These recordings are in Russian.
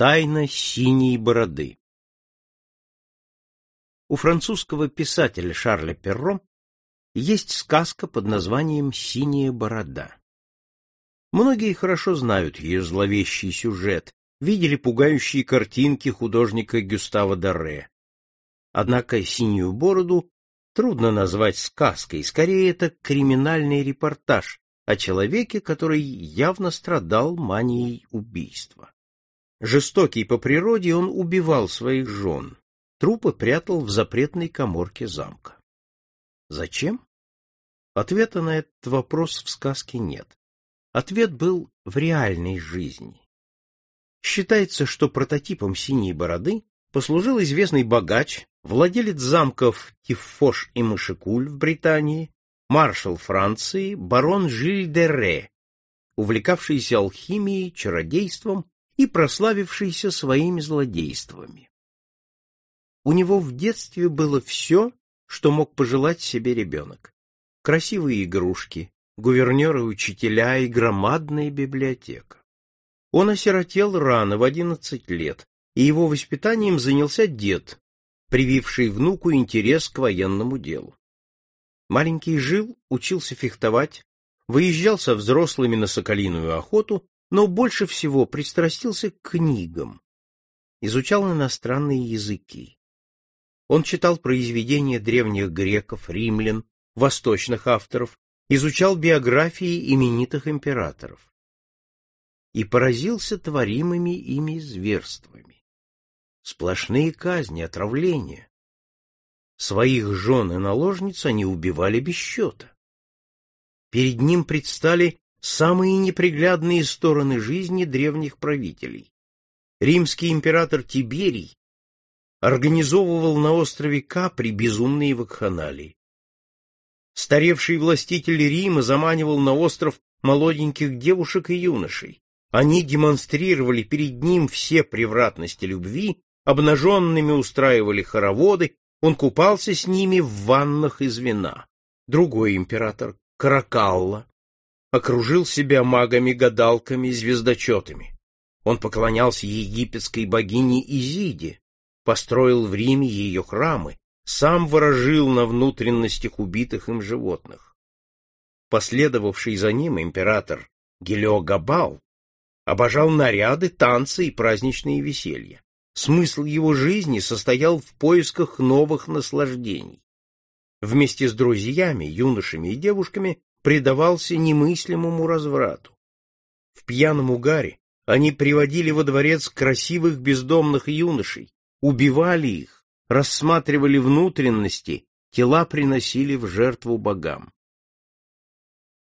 Тайна синей бороды. У французского писателя Шарля Перро есть сказка под названием «Синяя борода». Многие хорошо знают ее зловещий сюжет, видели пугающие картинки художника Гюстава Дарре. Однако «Синюю бороду» трудно назвать сказкой, скорее это криминальный репортаж о человеке, который явно страдал манией убийства. Жестокий по природе, он убивал своих жен. Трупы прятал в запретной каморке замка. Зачем? Ответа на этот вопрос в сказке нет. Ответ был в реальной жизни. Считается, что прототипом синей бороды послужил известный богач, владелец замков Тиффош и Мышекуль в Британии, маршал Франции, барон Жиль де Ре, увлекавшийся алхимией, чародейством и прославившийся своими злодействами. У него в детстве было все, что мог пожелать себе ребенок. Красивые игрушки, гувернеры учителя и громадная библиотека. Он осиротел рано, в одиннадцать лет, и его воспитанием занялся дед, прививший внуку интерес к военному делу. Маленький Жил учился фехтовать, выезжал со взрослыми на соколиную охоту но больше всего пристрастился к книгам, изучал иностранные языки. Он читал произведения древних греков, римлян, восточных авторов, изучал биографии именитых императоров и поразился творимыми ими зверствами. Сплошные казни, отравления. Своих жен и наложниц они убивали без счета. Перед ним предстали самые неприглядные стороны жизни древних правителей. Римский император Тиберий организовывал на острове Капри безумные вакханалии. Старевший властитель Рима заманивал на остров молоденьких девушек и юношей. Они демонстрировали перед ним все превратности любви, обнаженными устраивали хороводы, он купался с ними в ваннах из вина. Другой император, Каракалла, окружил себя магами-гадалками, звездочетами. Он поклонялся египетской богине Изиде, построил в Риме ее храмы, сам ворожил на внутренностях убитых им животных. Последовавший за ним император Гелиогабал обожал наряды, танцы и праздничные веселья. Смысл его жизни состоял в поисках новых наслаждений. Вместе с друзьями, юношами и девушками предавался немыслимому разврату. В пьяном угаре они приводили во дворец красивых бездомных юношей, убивали их, рассматривали внутренности, тела приносили в жертву богам.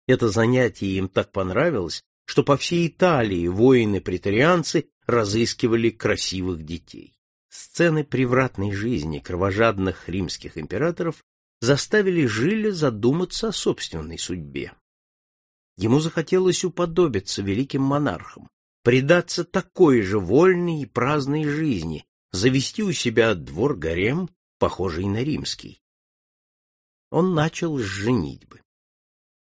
Это занятие им так понравилось, что по всей Италии воины-претарианцы разыскивали красивых детей. Сцены привратной жизни кровожадных римских императоров заставили Жиля задуматься о собственной судьбе. Ему захотелось уподобиться великим монархам, предаться такой же вольной и праздной жизни, завести у себя двор-гарем, похожий на римский. Он начал с женитьбы.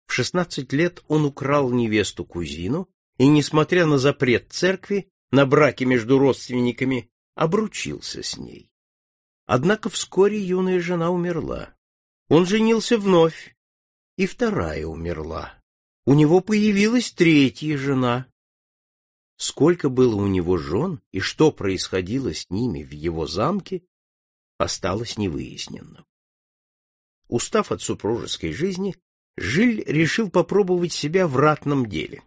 В шестнадцать лет он украл невесту-кузину и, несмотря на запрет церкви, на браке между родственниками, обручился с ней. Однако вскоре юная жена умерла. Он женился вновь, и вторая умерла. У него появилась третья жена. Сколько было у него жен и что происходило с ними в его замке, осталось невыясненным. Устав от супружеской жизни, Жиль решил попробовать себя в ратном деле.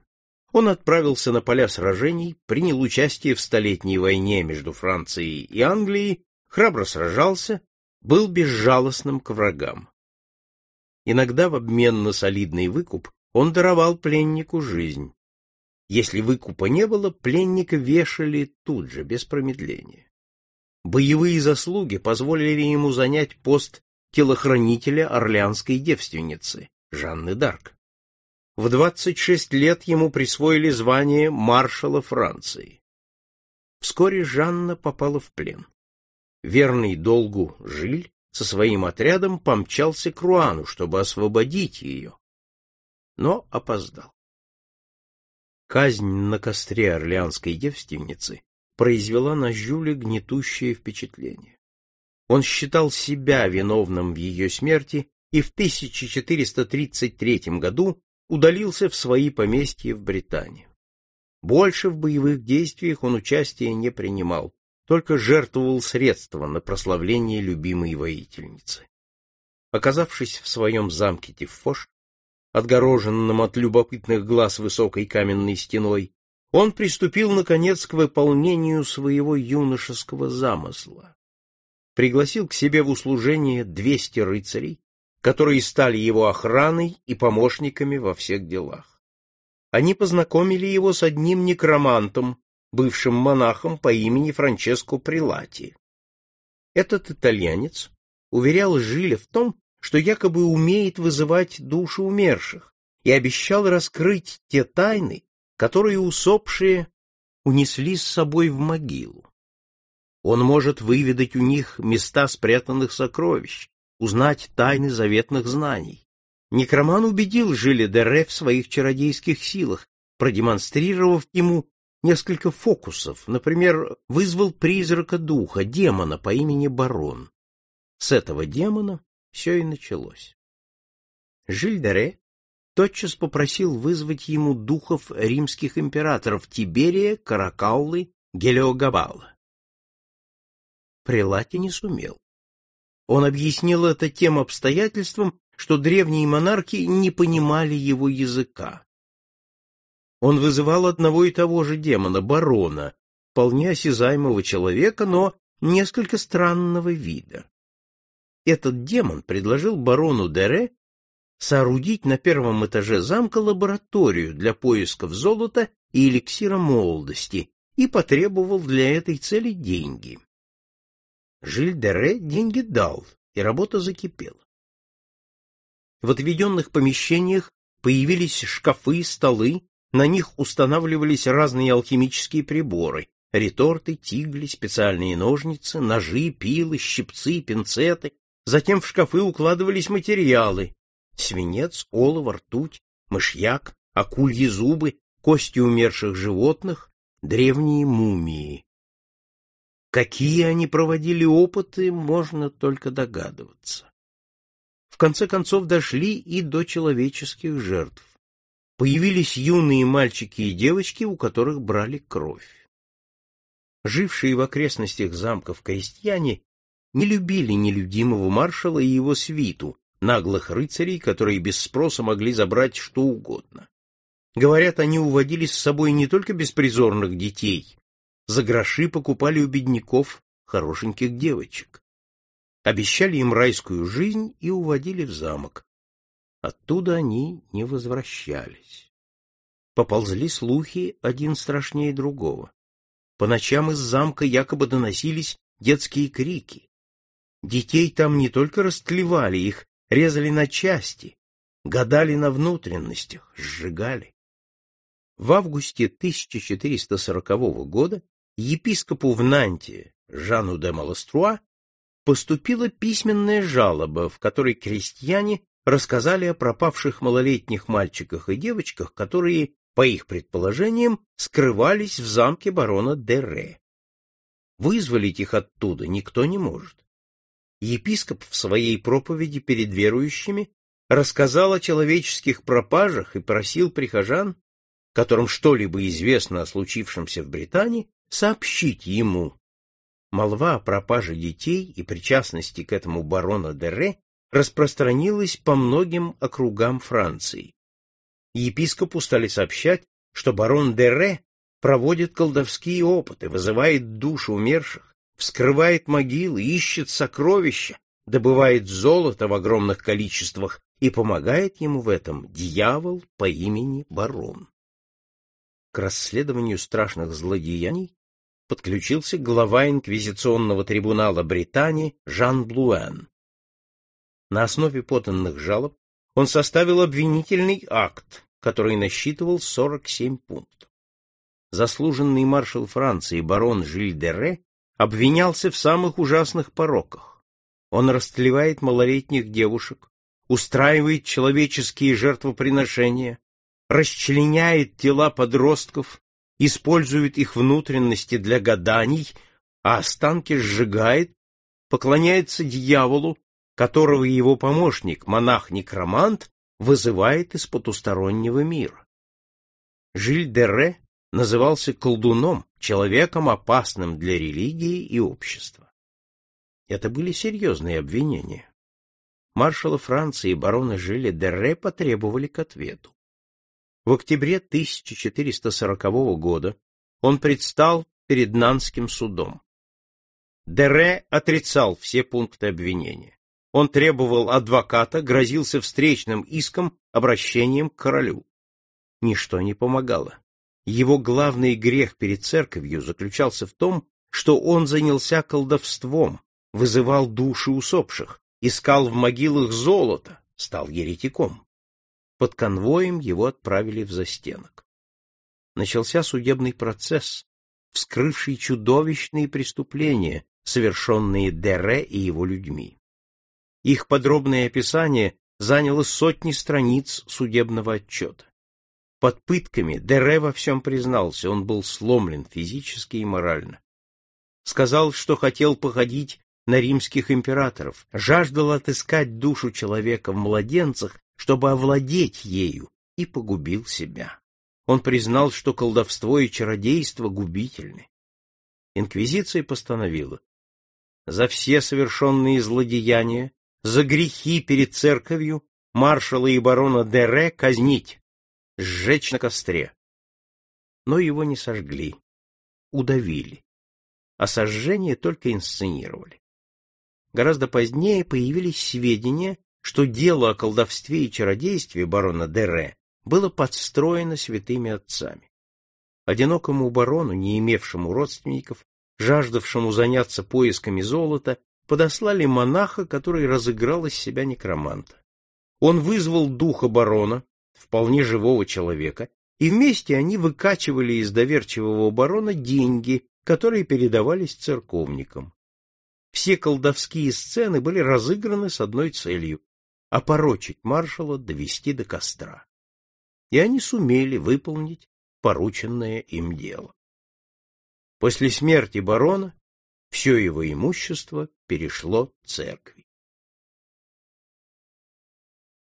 Он отправился на поля сражений, принял участие в Столетней войне между Францией и Англией, храбро сражался, был безжалостным к врагам. Иногда в обмен на солидный выкуп он даровал пленнику жизнь. Если выкупа не было, пленника вешали тут же, без промедления. Боевые заслуги позволили ему занять пост телохранителя орлеанской девственницы, Жанны Дарк. В 26 лет ему присвоили звание маршала Франции. Вскоре Жанна попала в плен. Верный долгу Жиль со своим отрядом помчался к Руану, чтобы освободить ее, но опоздал. Казнь на костре орлеанской девственницы произвела на Жюля гнетущее впечатление. Он считал себя виновным в ее смерти и в 1433 году удалился в свои поместья в Британию. Больше в боевых действиях он участия не принимал, только жертвовал средства на прославление любимой воительницы. Оказавшись в своем замке Тиффош, отгороженном от любопытных глаз высокой каменной стеной, он приступил, наконец, к выполнению своего юношеского замысла. Пригласил к себе в услужение двести рыцарей, которые стали его охраной и помощниками во всех делах. Они познакомили его с одним некромантом, бывшим монахом по имени Франческо Прилати. Этот итальянец уверял Жиля в том, что якобы умеет вызывать души умерших, и обещал раскрыть те тайны, которые усопшие унесли с собой в могилу. Он может выведать у них места спрятанных сокровищ, узнать тайны заветных знаний. Некроман убедил Жиле Дере в своих чародейских силах, продемонстрировав ему несколько фокусов, например, вызвал призрака духа, демона по имени Барон. С этого демона все и началось. Жиль Дере тотчас попросил вызвать ему духов римских императоров Тиберия, Каракаллы, Гелиогабала. Прилати не сумел. Он объяснил это тем обстоятельством, что древние монархи не понимали его языка. Он вызывал одного и того же демона, барона, вполне осязаемого человека, но несколько странного вида. Этот демон предложил барону Дере соорудить на первом этаже замка лабораторию для поисков золота и эликсира молодости и потребовал для этой цели деньги. Жиль Дере деньги дал, и работа закипела. В отведенных помещениях появились шкафы, столы, на них устанавливались разные алхимические приборы, реторты, тигли, специальные ножницы, ножи, пилы, щипцы, пинцеты. Затем в шкафы укладывались материалы, свинец, олово, ртуть, мышьяк, акульи зубы, кости умерших животных, древние мумии. Какие они проводили опыты, можно только догадываться. В конце концов дошли и до человеческих жертв. Появились юные мальчики и девочки, у которых брали кровь. Жившие в окрестностях замков крестьяне не любили нелюдимого маршала и его свиту, наглых рыцарей, которые без спроса могли забрать что угодно. Говорят, они уводили с собой не только беспризорных детей, за гроши покупали у бедняков хорошеньких девочек. Обещали им райскую жизнь и уводили в замок. Оттуда они не возвращались. Поползли слухи, один страшнее другого. По ночам из замка якобы доносились детские крики. Детей там не только растлевали, их резали на части, гадали на внутренностях, сжигали. В августе 1440 года епископу в Нанте Жану де Маластруа поступила письменная жалоба, в которой крестьяне рассказали о пропавших малолетних мальчиках и девочках, которые, по их предположениям, скрывались в замке барона Дере. Вызволить их оттуда никто не может епископ в своей проповеди перед верующими рассказал о человеческих пропажах и просил прихожан, которым что-либо известно о случившемся в Британии, сообщить ему. Молва о пропаже детей и причастности к этому барона Дере распространилась по многим округам Франции. Епископу стали сообщать, что барон Дере проводит колдовские опыты, вызывает души умерших, вскрывает могилы, ищет сокровища, добывает золото в огромных количествах и помогает ему в этом дьявол по имени Барон. К расследованию страшных злодеяний подключился глава инквизиционного трибунала Британии Жан Блуэн. На основе поданных жалоб он составил обвинительный акт, который насчитывал 47 пунктов. Заслуженный маршал Франции барон Жиль обвинялся в самых ужасных пороках. Он растлевает малолетних девушек, устраивает человеческие жертвоприношения, расчленяет тела подростков, использует их внутренности для гаданий, а останки сжигает, поклоняется дьяволу, которого его помощник, монах-некромант, вызывает из потустороннего мира. Жиль де Ре назывался колдуном, человеком опасным для религии и общества. Это были серьезные обвинения. Маршала Франции и барона Жиля де Ре потребовали к ответу. В октябре 1440 года он предстал перед Нанским судом. Дере отрицал все пункты обвинения. Он требовал адвоката, грозился встречным иском, обращением к королю. Ничто не помогало. Его главный грех перед церковью заключался в том, что он занялся колдовством, вызывал души усопших, искал в могилах золото, стал еретиком. Под конвоем его отправили в застенок. Начался судебный процесс, вскрывший чудовищные преступления, совершенные Дере и его людьми. Их подробное описание заняло сотни страниц судебного отчета. Под пытками Дере во всем признался, он был сломлен физически и морально. Сказал, что хотел походить на римских императоров, жаждал отыскать душу человека в младенцах, чтобы овладеть ею, и погубил себя. Он признал, что колдовство и чародейство губительны. Инквизиция постановила за все совершенные злодеяния, за грехи перед церковью маршала и барона Дере казнить, сжечь на костре. Но его не сожгли, удавили, а сожжение только инсценировали. Гораздо позднее появились сведения, что дело о колдовстве и чародействе барона Дере было подстроено святыми отцами. Одинокому барону, не имевшему родственников, жаждавшему заняться поисками золота, подослали монаха, который разыграл из себя некроманта. Он вызвал духа барона, вполне живого человека, и вместе они выкачивали из доверчивого барона деньги, которые передавались церковникам. Все колдовские сцены были разыграны с одной целью — опорочить маршала, довести до костра. И они сумели выполнить порученное им дело. После смерти барона все его имущество перешло церкви.